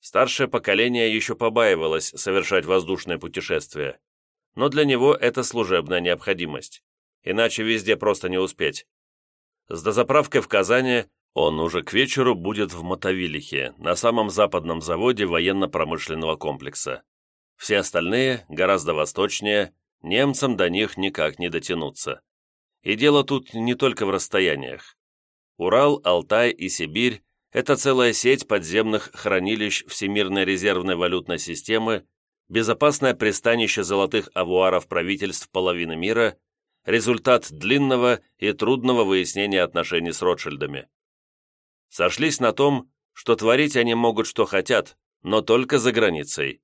Старшее поколение еще побаивалось совершать воздушное путешествие, но для него это служебная необходимость, иначе везде просто не успеть. С дозаправкой в Казани он уже к вечеру будет в Мотовилихе, на самом западном заводе военно-промышленного комплекса. Все остальные, гораздо восточнее, немцам до них никак не дотянуться. И дело тут не только в расстояниях. Урал, Алтай и Сибирь – это целая сеть подземных хранилищ Всемирной резервной валютной системы, безопасное пристанище золотых авуаров правительств половины мира, результат длинного и трудного выяснения отношений с Ротшильдами. Сошлись на том, что творить они могут что хотят, но только за границей.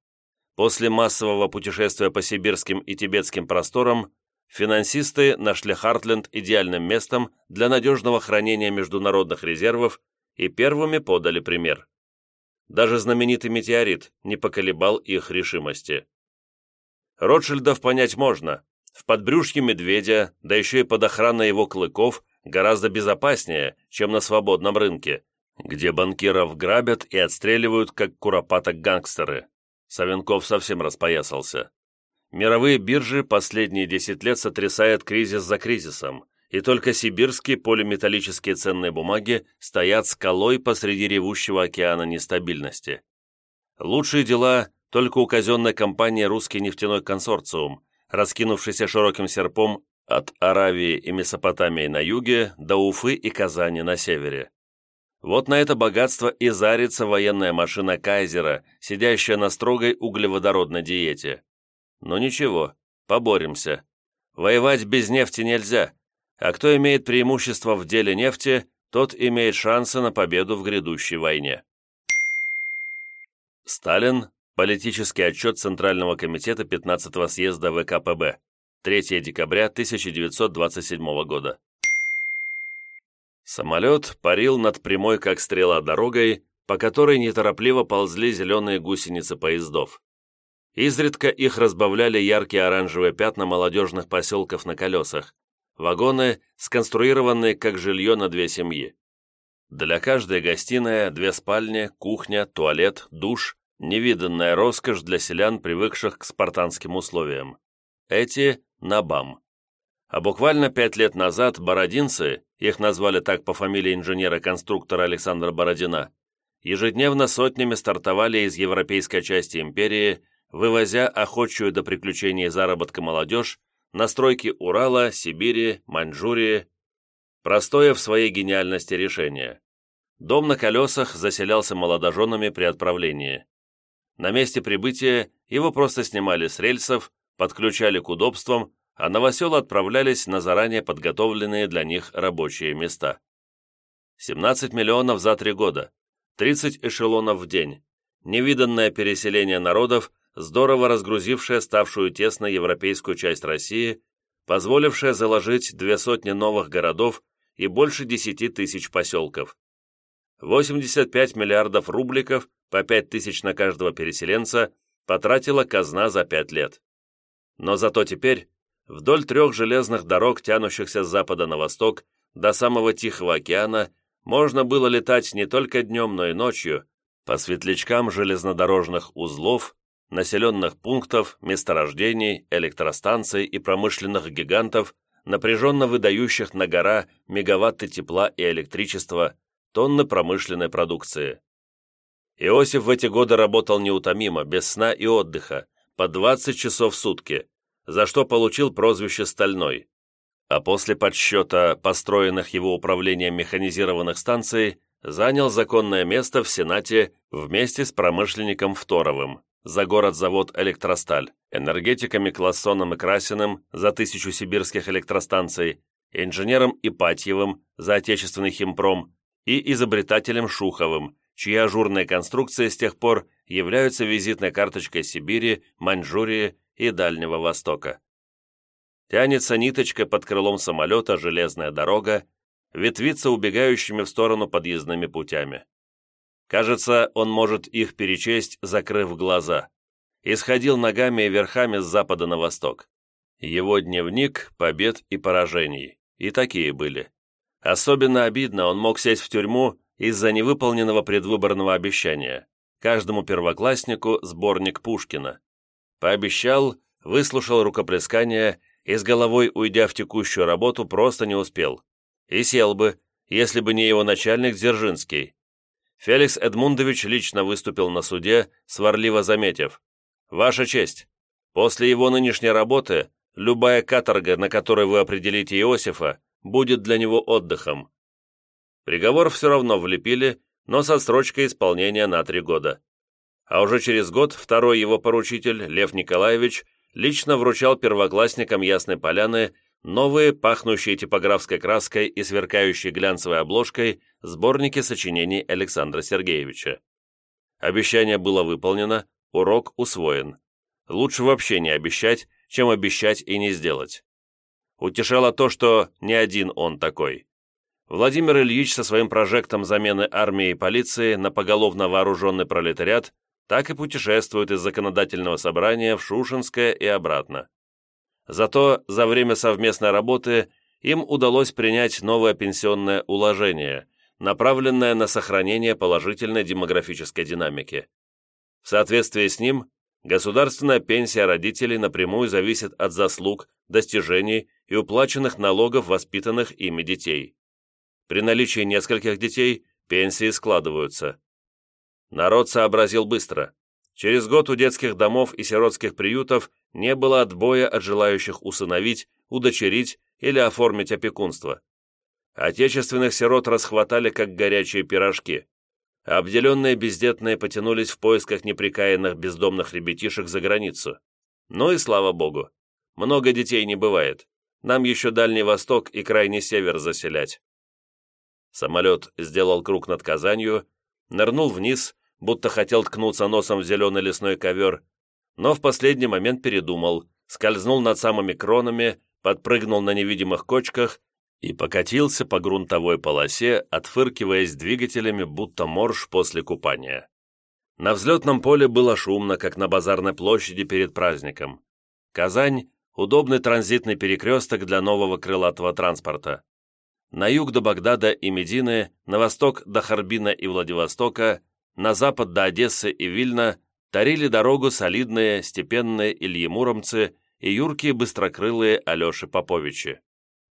После массового путешествия по сибирским и тибетским просторам финансисты нашли Хартленд идеальным местом для надежного хранения международных резервов и первыми подали пример. Даже знаменитый метеорит не поколебал их решимости. Ротшильдов понять можно. В подбрюшке медведя, да еще и под охраной его клыков, гораздо безопаснее, чем на свободном рынке, где банкиров грабят и отстреливают, как куропаток гангстеры. Савенков совсем распоясался. Мировые биржи последние 10 лет сотрясают кризис за кризисом, и только сибирские полиметаллические ценные бумаги стоят скалой посреди ревущего океана нестабильности. Лучшие дела только у казенной компании «Русский нефтяной консорциум», раскинувшийся широким серпом от Аравии и Месопотамии на юге до Уфы и Казани на севере. Вот на это богатство и зарится военная машина Кайзера, сидящая на строгой углеводородной диете. Но ничего, поборемся. Воевать без нефти нельзя, а кто имеет преимущество в деле нефти, тот имеет шансы на победу в грядущей войне. Сталин. Политический отчет Центрального комитета 15-го съезда ВКПБ. 3 декабря 1927 года. Самолет парил над прямой, как стрела, дорогой, по которой неторопливо ползли зеленые гусеницы поездов. Изредка их разбавляли яркие оранжевые пятна молодежных поселков на колесах, вагоны, сконструированные как жилье на две семьи. Для каждой гостиная, две спальни, кухня, туалет, душ, невиданная роскошь для селян, привыкших к спартанским условиям. Эти – на БАМ. А буквально пять лет назад бородинцы, их назвали так по фамилии инженера-конструктора Александра Бородина, ежедневно сотнями стартовали из европейской части империи вывозя охочую до приключений заработка молодежь на стройки Урала, Сибири, Маньчжурии. Простое в своей гениальности решение. Дом на колесах заселялся молодоженами при отправлении. На месте прибытия его просто снимали с рельсов, подключали к удобствам, а новоселы отправлялись на заранее подготовленные для них рабочие места. 17 миллионов за три года, 30 эшелонов в день, невиданное переселение народов, здорово разгрузившее ставшую тесно европейскую часть России, позволившее заложить две сотни новых городов и больше 10 тысяч поселков. 85 миллиардов рубликов по 5 тысяч на каждого переселенца потратила казна за 5 лет. Но зато теперь вдоль трех железных дорог, тянущихся с запада на восток, до самого Тихого океана, можно было летать не только днем, но и ночью, по светлячкам железнодорожных узлов, населенных пунктов, месторождений, электростанций и промышленных гигантов, напряженно выдающих на гора мегаватты тепла и электричества, тонны промышленной продукции. Иосиф в эти годы работал неутомимо, без сна и отдыха, по 20 часов в сутки, за что получил прозвище «Стальной». А после подсчета построенных его управлением механизированных станций занял законное место в Сенате вместе с промышленником Второвым за город-завод «Электросталь», энергетиками Классоном и Красиным за тысячу сибирских электростанций, инженером Ипатьевым за отечественный химпром и изобретателем Шуховым, чьи ажурные конструкции с тех пор являются визитной карточкой Сибири, Маньчжурии и Дальнего Востока. Тянется ниточка под крылом самолета железная дорога, ветвится убегающими в сторону подъездными путями. Кажется, он может их перечесть, закрыв глаза. Исходил ногами и верхами с запада на восток. Его дневник побед и поражений. И такие были. Особенно обидно, он мог сесть в тюрьму из-за невыполненного предвыборного обещания. Каждому первокласснику сборник Пушкина. Пообещал, выслушал рукоплескание и с головой, уйдя в текущую работу, просто не успел. И сел бы, если бы не его начальник Дзержинский. Феликс Эдмундович лично выступил на суде, сварливо заметив. «Ваша честь, после его нынешней работы любая каторга, на которой вы определите Иосифа, будет для него отдыхом. Приговор все равно влепили, но с отсрочкой исполнения на три года. А уже через год второй его поручитель, Лев Николаевич, лично вручал первоклассникам Ясной Поляны новые, пахнущие типографской краской и сверкающей глянцевой обложкой, сборники сочинений Александра Сергеевича. Обещание было выполнено, урок усвоен. Лучше вообще не обещать, чем обещать и не сделать. Утешало то, что не один он такой. Владимир Ильич со своим прожектом замены армии и полиции на поголовно вооруженный пролетариат так и путешествует из законодательного собрания в Шушинское и обратно. Зато за время совместной работы им удалось принять новое пенсионное уложение, направленное на сохранение положительной демографической динамики. В соответствии с ним, государственная пенсия родителей напрямую зависит от заслуг, достижений и уплаченных налогов воспитанных ими детей. При наличии нескольких детей пенсии складываются. Народ сообразил быстро. Через год у детских домов и сиротских приютов не было отбоя от желающих усыновить, удочерить или оформить опекунство. Отечественных сирот расхватали, как горячие пирожки. Обделенные бездетные потянулись в поисках неприкаянных бездомных ребятишек за границу. Ну и слава богу, много детей не бывает. Нам еще Дальний Восток и Крайний Север заселять. Самолет сделал круг над Казанью, нырнул вниз, будто хотел ткнуться носом в зеленый лесной ковер, но в последний момент передумал, скользнул над самыми кронами, подпрыгнул на невидимых кочках и покатился по грунтовой полосе, отфыркиваясь двигателями, будто морж после купания. На взлетном поле было шумно, как на базарной площади перед праздником. Казань удобный транзитный перекресток для нового крылатого транспорта. На юг до Багдада и Медины, на восток до Харбина и Владивостока, на запад до Одессы и Вильна тарили дорогу солидные, степенные ильемуромцы и юркие быстрокрылые Алеши Поповичи.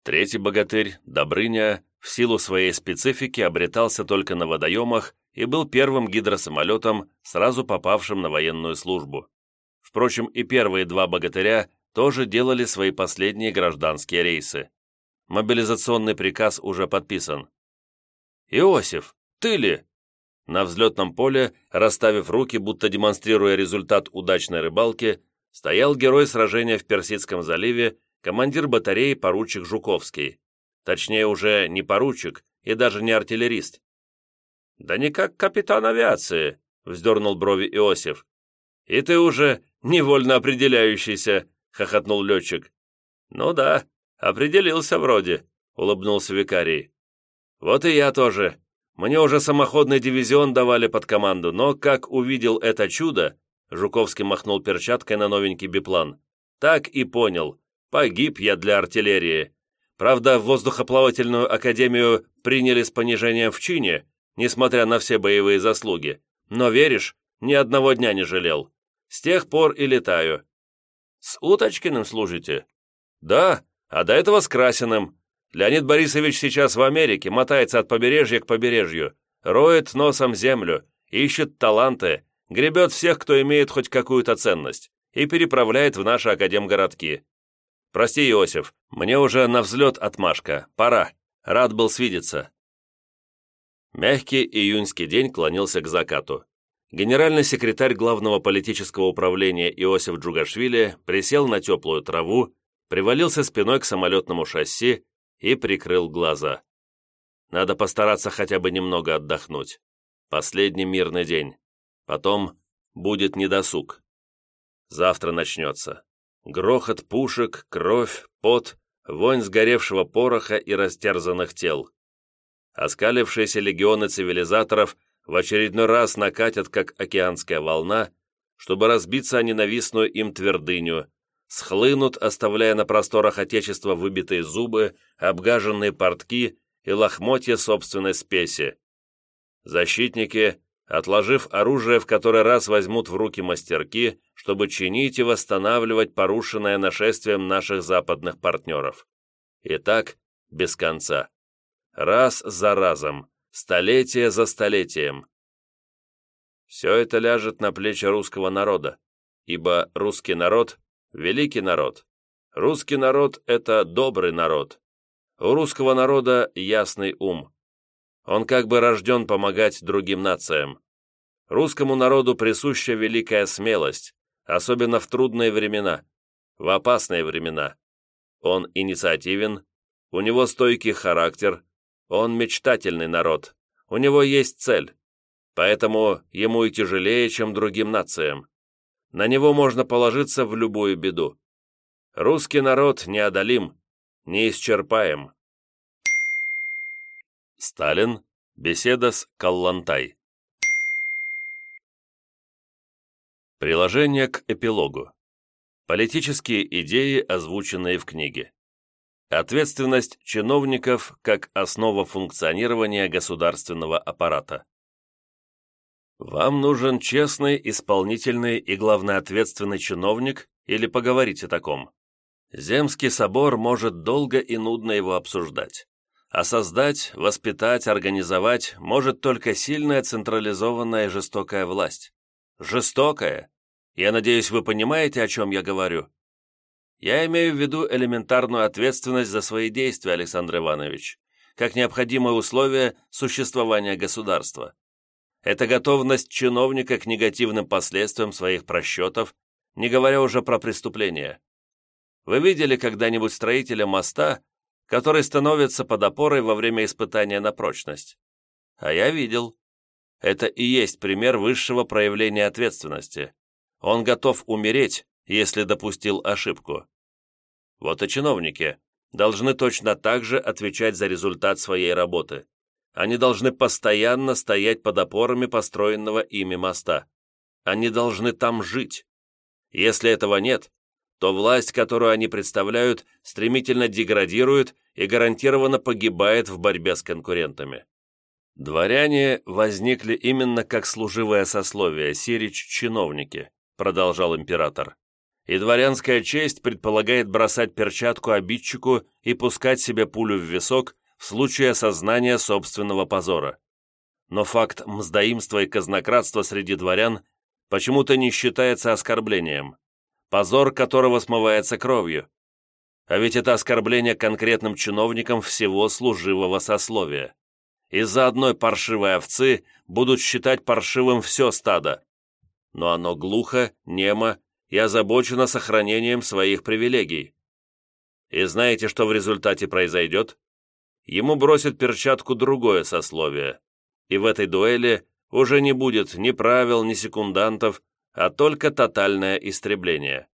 Третий богатырь, Добрыня, в силу своей специфики обретался только на водоемах и был первым гидросамолетом, сразу попавшим на военную службу. Впрочем, и первые два богатыря тоже делали свои последние гражданские рейсы. Мобилизационный приказ уже подписан. «Иосиф, ты ли?» На взлетном поле, расставив руки, будто демонстрируя результат удачной рыбалки, стоял герой сражения в Персидском заливе, командир батареи поручик Жуковский. Точнее, уже не поручик и даже не артиллерист. «Да не как капитан авиации», — вздернул брови Иосиф. «И ты уже невольно определяющийся», — хохотнул летчик. «Ну да, определился вроде», — улыбнулся викарий. «Вот и я тоже. Мне уже самоходный дивизион давали под команду, но как увидел это чудо, Жуковский махнул перчаткой на новенький биплан, так и понял, погиб я для артиллерии. Правда, в воздухоплавательную академию приняли с понижением в чине, несмотря на все боевые заслуги. Но веришь, ни одного дня не жалел. С тех пор и летаю. С Уточкиным служите? Да, а до этого с Красиным. Леонид Борисович сейчас в Америке, мотается от побережья к побережью, роет носом землю, ищет таланты, гребет всех, кто имеет хоть какую-то ценность, и переправляет в наши академгородки. Прости, Иосиф, мне уже на взлет отмашка, пора. Рад был свидеться. Мягкий июньский день клонился к закату. Генеральный секретарь Главного политического управления Иосиф Джугашвили присел на теплую траву, привалился спиной к самолетному шасси и прикрыл глаза. Надо постараться хотя бы немного отдохнуть. Последний мирный день. Потом будет недосуг. Завтра начнется. Грохот пушек, кровь, пот, вонь сгоревшего пороха и растерзанных тел. Оскалившиеся легионы цивилизаторов в очередной раз накатят, как океанская волна, чтобы разбиться о ненавистную им твердыню, схлынут, оставляя на просторах Отечества выбитые зубы, обгаженные портки и лохмотья собственной спеси. Защитники, отложив оружие, в который раз возьмут в руки мастерки, чтобы чинить и восстанавливать порушенное нашествием наших западных партнеров. И так без конца. Раз за разом, столетие за столетием. Все это ляжет на плечи русского народа, ибо русский народ великий народ. Русский народ – это добрый народ. У русского народа ясный ум. Он как бы рожден помогать другим нациям. Русскому народу присуща великая смелость, особенно в трудные времена, в опасные времена. Он инициативен, у него стойкий характер, он мечтательный народ, у него есть цель, поэтому ему и тяжелее, чем другим нациям. На него можно положиться в любую беду. Русский народ неодолим, неисчерпаем. Сталин. Беседа с Каллантай. Приложение к эпилогу. Политические идеи, озвученные в книге. Ответственность чиновников как основа функционирования государственного аппарата. Вам нужен честный, исполнительный и, главное, ответственный чиновник или поговорить о таком? Земский собор может долго и нудно его обсуждать. А создать, воспитать, организовать может только сильная централизованная жестокая власть. Жестокая? Я надеюсь, вы понимаете, о чем я говорю? Я имею в виду элементарную ответственность за свои действия, Александр Иванович, как необходимое условие существования государства. Это готовность чиновника к негативным последствиям своих просчетов, не говоря уже про преступления. Вы видели когда-нибудь строителя моста, который становится под опорой во время испытания на прочность? А я видел. Это и есть пример высшего проявления ответственности. Он готов умереть, если допустил ошибку. Вот и чиновники должны точно так же отвечать за результат своей работы. Они должны постоянно стоять под опорами построенного ими моста. Они должны там жить. Если этого нет, то власть, которую они представляют, стремительно деградирует и гарантированно погибает в борьбе с конкурентами. Дворяне возникли именно как служивое сословие, сирич-чиновники, продолжал император. И дворянская честь предполагает бросать перчатку обидчику и пускать себе пулю в висок, в случае осознания собственного позора. Но факт мздоимства и казнократства среди дворян почему-то не считается оскорблением, позор которого смывается кровью. А ведь это оскорбление конкретным чиновникам всего служивого сословия. Из-за одной паршивой овцы будут считать паршивым все стадо. Но оно глухо, немо и озабочено сохранением своих привилегий. И знаете, что в результате произойдет? Ему бросит перчатку другое сословие, и в этой дуэли уже не будет ни правил, ни секундантов, а только тотальное истребление.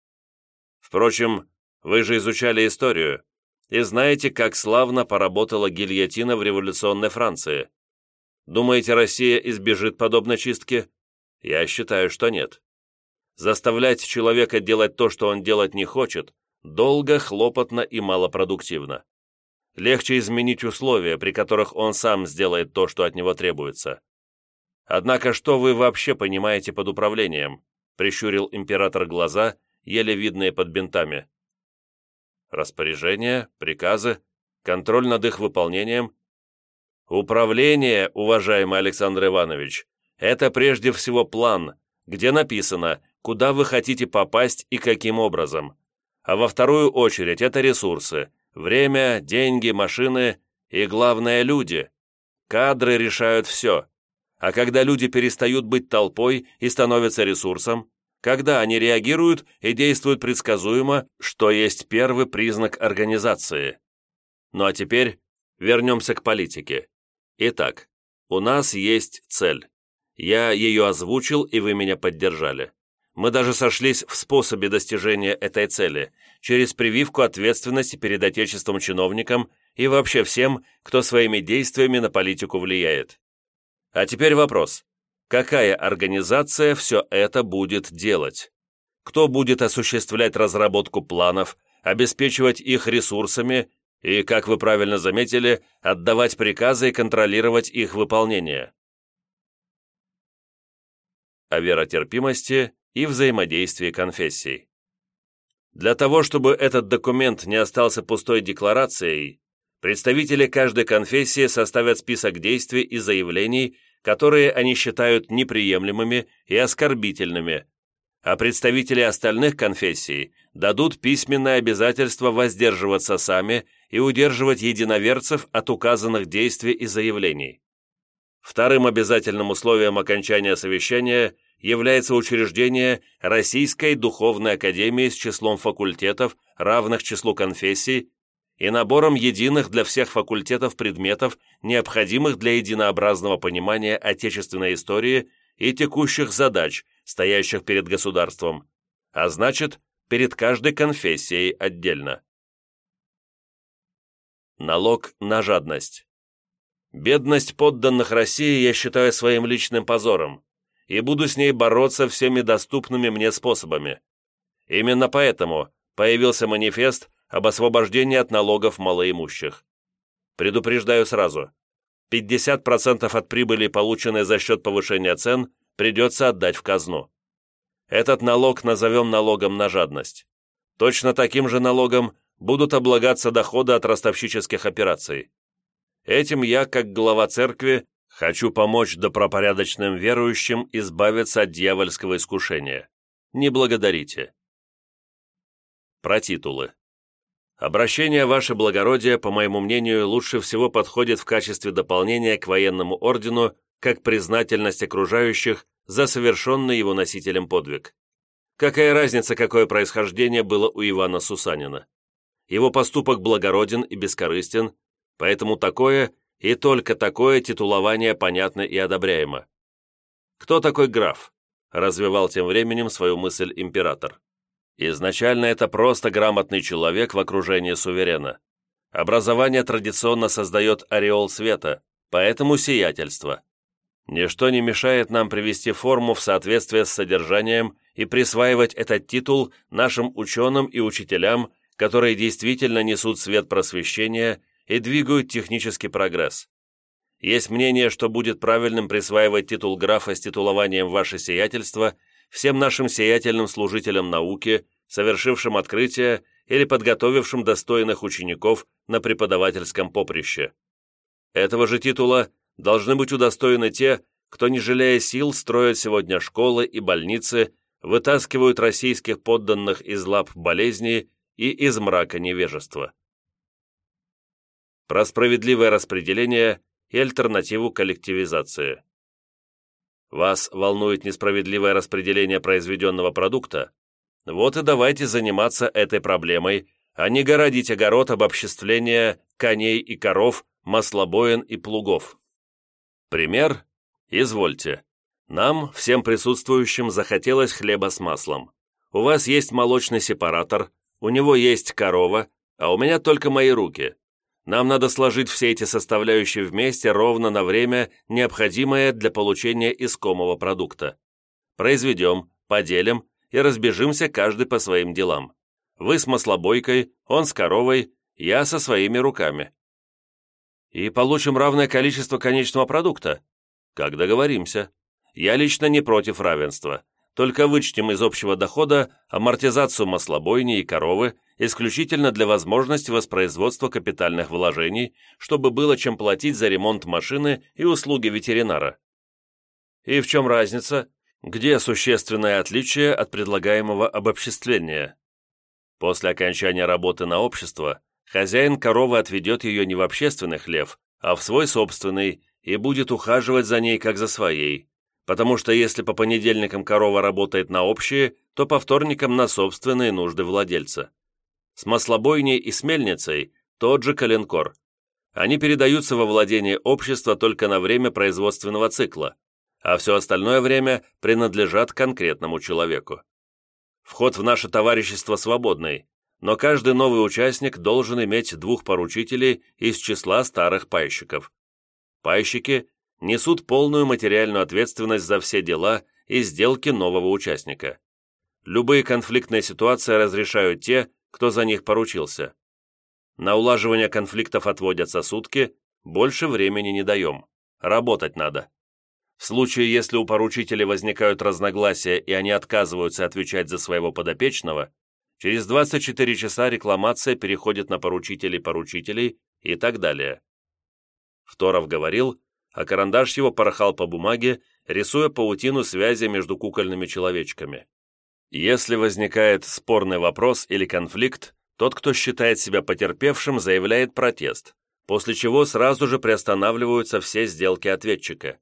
Впрочем, вы же изучали историю и знаете, как славно поработала гильотина в революционной Франции. Думаете, Россия избежит подобной чистки? Я считаю, что нет. Заставлять человека делать то, что он делать не хочет, долго, хлопотно и малопродуктивно. Легче изменить условия, при которых он сам сделает то, что от него требуется. Однако что вы вообще понимаете под управлением? Прищурил император глаза, еле видные под бинтами. Распоряжения, приказы, контроль над их выполнением. Управление, уважаемый Александр Иванович, это прежде всего план, где написано, куда вы хотите попасть и каким образом. А во вторую очередь это ресурсы, время, деньги, машины и, главное, люди. Кадры решают все. А когда люди перестают быть толпой и становятся ресурсом, когда они реагируют и действуют предсказуемо, что есть первый признак организации. Ну а теперь вернемся к политике. Итак, у нас есть цель. Я ее озвучил, и вы меня поддержали. Мы даже сошлись в способе достижения этой цели, через прививку ответственности перед отечеством чиновникам и вообще всем, кто своими действиями на политику влияет. А теперь вопрос. Какая организация все это будет делать? Кто будет осуществлять разработку планов, обеспечивать их ресурсами и, как вы правильно заметили, отдавать приказы и контролировать их выполнение? О веротерпимости и взаимодействии конфессий. Для того, чтобы этот документ не остался пустой декларацией, представители каждой конфессии составят список действий и заявлений, которые они считают неприемлемыми и оскорбительными, а представители остальных конфессий дадут письменное обязательство воздерживаться сами и удерживать единоверцев от указанных действий и заявлений. Вторым обязательным условием окончания совещания – является учреждение Российской Духовной Академии с числом факультетов, равных числу конфессий, и набором единых для всех факультетов предметов, необходимых для единообразного понимания отечественной истории и текущих задач, стоящих перед государством, а значит, перед каждой конфессией отдельно. Налог на жадность. Бедность подданных России я считаю своим личным позором и буду с ней бороться всеми доступными мне способами. Именно поэтому появился манифест об освобождении от налогов малоимущих. Предупреждаю сразу, 50% от прибыли, полученной за счет повышения цен, придется отдать в казну. Этот налог назовем налогом на жадность. Точно таким же налогом будут облагаться доходы от ростовщических операций. Этим я, как глава церкви, Хочу помочь добропорядочным верующим избавиться от дьявольского искушения. Не благодарите. Про титулы. Обращение Ваше Благородие, по моему мнению, лучше всего подходит в качестве дополнения к военному ордену, как признательность окружающих за совершенный его носителем подвиг. Какая разница, какое происхождение было у Ивана Сусанина? Его поступок благороден и бескорыстен, поэтому такое и только такое титулование понятно и одобряемо. «Кто такой граф?» – развивал тем временем свою мысль император. Изначально это просто грамотный человек в окружении суверена. Образование традиционно создает ореол света, поэтому сиятельство. Ничто не мешает нам привести форму в соответствие с содержанием и присваивать этот титул нашим ученым и учителям, которые действительно несут свет просвещения и двигают технический прогресс. Есть мнение, что будет правильным присваивать титул графа с титулованием «Ваше сиятельство» всем нашим сиятельным служителям науки, совершившим открытия или подготовившим достойных учеников на преподавательском поприще. Этого же титула должны быть удостоены те, кто, не жалея сил, строят сегодня школы и больницы, вытаскивают российских подданных из лап болезни и из мрака невежества. Про справедливое распределение и альтернативу коллективизации. Вас волнует несправедливое распределение произведенного продукта? Вот и давайте заниматься этой проблемой, а не городить огород обобществления коней и коров, маслобоин и плугов. Пример? Извольте. Нам, всем присутствующим, захотелось хлеба с маслом. У вас есть молочный сепаратор, у него есть корова, а у меня только мои руки. Нам надо сложить все эти составляющие вместе ровно на время, необходимое для получения искомого продукта. Произведем, поделим и разбежимся каждый по своим делам. Вы с маслобойкой, он с коровой, я со своими руками. И получим равное количество конечного продукта. Как договоримся. Я лично не против равенства. Только вычтем из общего дохода амортизацию маслобойни и коровы исключительно для возможности воспроизводства капитальных вложений, чтобы было чем платить за ремонт машины и услуги ветеринара. И в чем разница? Где существенное отличие от предлагаемого обобществления? После окончания работы на общество хозяин коровы отведет ее не в общественный хлев, а в свой собственный и будет ухаживать за ней как за своей, потому что если по понедельникам корова работает на общие, то по вторникам на собственные нужды владельца. С маслобойней и с мельницей тот же коленкор. Они передаются во владение общества только на время производственного цикла, а все остальное время принадлежат конкретному человеку. Вход в наше товарищество свободный, но каждый новый участник должен иметь двух поручителей из числа старых пайщиков. Пайщики несут полную материальную ответственность за все дела и сделки нового участника. Любые конфликтные ситуации разрешают те, кто за них поручился. На улаживание конфликтов отводятся сутки, больше времени не даем. Работать надо. В случае, если у поручителей возникают разногласия и они отказываются отвечать за своего подопечного, через 24 часа рекламация переходит на поручителей поручителей и так далее. Второв говорил, а карандаш его порхал по бумаге, рисуя паутину связи между кукольными человечками. Если возникает спорный вопрос или конфликт, тот, кто считает себя потерпевшим, заявляет протест, после чего сразу же приостанавливаются все сделки ответчика.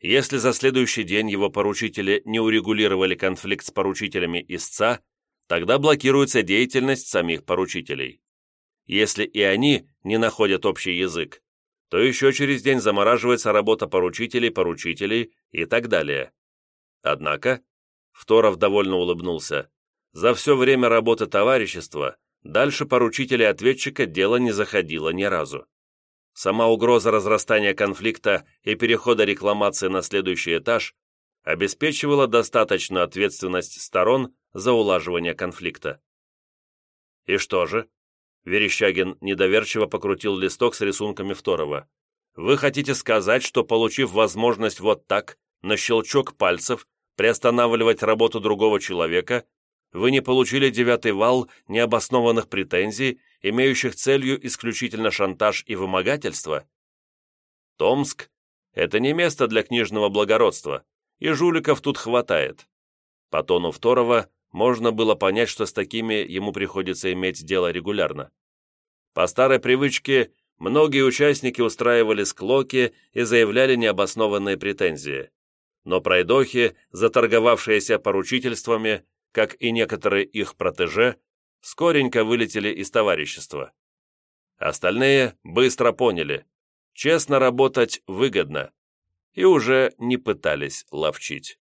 Если за следующий день его поручители не урегулировали конфликт с поручителями истца, тогда блокируется деятельность самих поручителей. Если и они не находят общий язык, то еще через день замораживается работа поручителей, поручителей и так далее. Однако, Второв довольно улыбнулся. За все время работы товарищества дальше поручителя ответчика дело не заходило ни разу. Сама угроза разрастания конфликта и перехода рекламации на следующий этаж обеспечивала достаточную ответственность сторон за улаживание конфликта. «И что же?» Верещагин недоверчиво покрутил листок с рисунками Второго. «Вы хотите сказать, что, получив возможность вот так, на щелчок пальцев, приостанавливать работу другого человека, вы не получили девятый вал необоснованных претензий, имеющих целью исключительно шантаж и вымогательство? Томск – это не место для книжного благородства, и жуликов тут хватает. По тону второго можно было понять, что с такими ему приходится иметь дело регулярно. По старой привычке многие участники устраивали склоки и заявляли необоснованные претензии но пройдохи, заторговавшиеся поручительствами, как и некоторые их протеже, скоренько вылетели из товарищества. Остальные быстро поняли, честно работать выгодно, и уже не пытались ловчить.